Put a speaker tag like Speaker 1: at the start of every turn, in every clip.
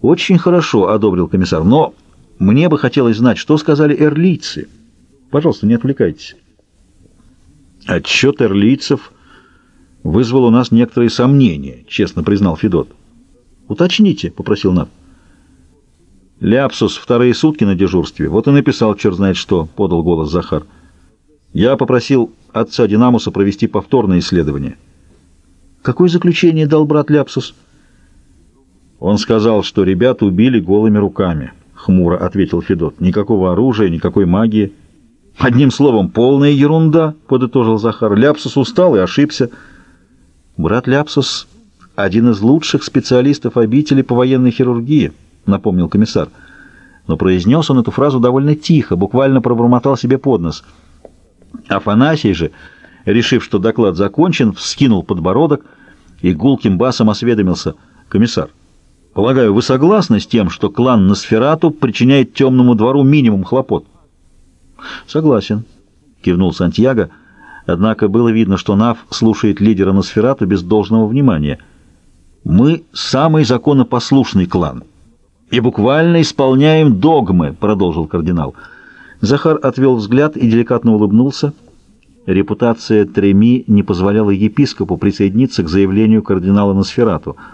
Speaker 1: «Очень хорошо», — одобрил комиссар, — «но мне бы хотелось знать, что сказали эрлийцы. Пожалуйста, не отвлекайтесь». «Отчет эрлийцев вызвал у нас некоторые сомнения», — честно признал Федот. «Уточните», — попросил Нав. «Ляпсус вторые сутки на дежурстве. Вот и написал черт знает что», — подал голос Захар. «Я попросил отца Динамуса провести повторное исследование». «Какое заключение дал брат Ляпсус?» Он сказал, что ребят убили голыми руками, — хмуро ответил Федот. Никакого оружия, никакой магии. Одним словом, полная ерунда, — подытожил Захар. Ляпсус устал и ошибся. Брат Ляпсус — один из лучших специалистов обители по военной хирургии, — напомнил комиссар. Но произнес он эту фразу довольно тихо, буквально пробормотал себе под нос. Афанасий же, решив, что доклад закончен, вскинул подбородок и гулким басом осведомился. «Комиссар, Полагаю, вы согласны с тем, что клан Носферату причиняет темному двору минимум хлопот? Согласен, кивнул Сантьяго. Однако было видно, что Нав слушает лидера Носферату без должного внимания. Мы самый законопослушный клан и буквально исполняем догмы, продолжил кардинал. Захар отвел взгляд и деликатно улыбнулся. Репутация Треми не позволяла епископу присоединиться к заявлению кардинала Носферату —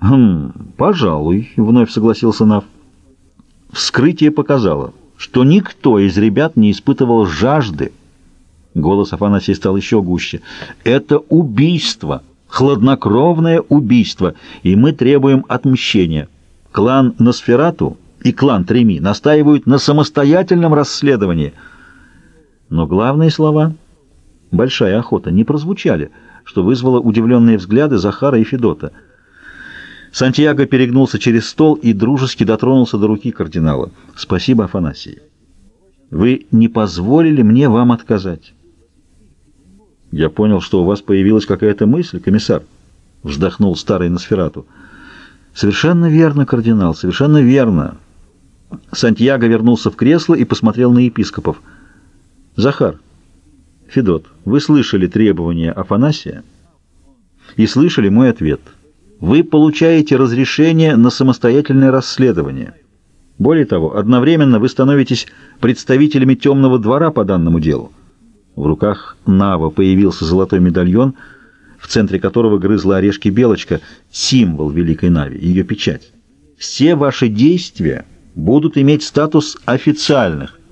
Speaker 1: «Хм, пожалуй», — вновь согласился Нав. Вскрытие показало, что никто из ребят не испытывал жажды. Голос Афанасия стал еще гуще. «Это убийство, хладнокровное убийство, и мы требуем отмщения. Клан Носферату и клан Треми настаивают на самостоятельном расследовании». Но главные слова «большая охота» не прозвучали, что вызвало удивленные взгляды Захара и Федота — Сантьяго перегнулся через стол и дружески дотронулся до руки кардинала. «Спасибо, Афанасий. Вы не позволили мне вам отказать». «Я понял, что у вас появилась какая-то мысль, комиссар», — вздохнул старый Носферату. «Совершенно верно, кардинал, совершенно верно». Сантьяго вернулся в кресло и посмотрел на епископов. «Захар, Федот, вы слышали требования Афанасия и слышали мой ответ» вы получаете разрешение на самостоятельное расследование. Более того, одновременно вы становитесь представителями темного двора по данному делу. В руках Нава появился золотой медальон, в центре которого грызла орешки белочка, символ Великой Нави, ее печать. Все ваши действия будут иметь статус официальных –